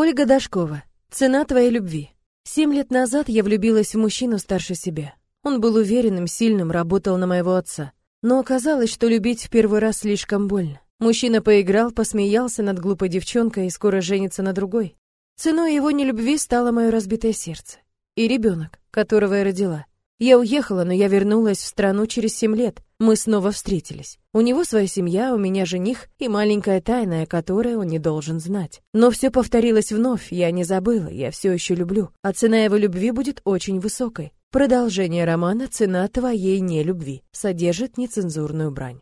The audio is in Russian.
Ольга Дашкова. Цена твоей любви. Семь лет назад я влюбилась в мужчину старше себя. Он был уверенным, сильным, работал на моего отца. Но оказалось, что любить в первый раз слишком больно. Мужчина поиграл, посмеялся над глупой девчонкой и скоро женится на другой. Ценой его нелюбви стало мое разбитое сердце. И ребенок, которого я родила. Я уехала, но я вернулась в страну через семь лет. Мы снова встретились. У него своя семья, у меня жених и маленькая тайна, которой он не должен знать. Но все повторилось вновь, я не забыла, я все еще люблю. А цена его любви будет очень высокой. Продолжение романа «Цена твоей нелюбви» содержит нецензурную брань.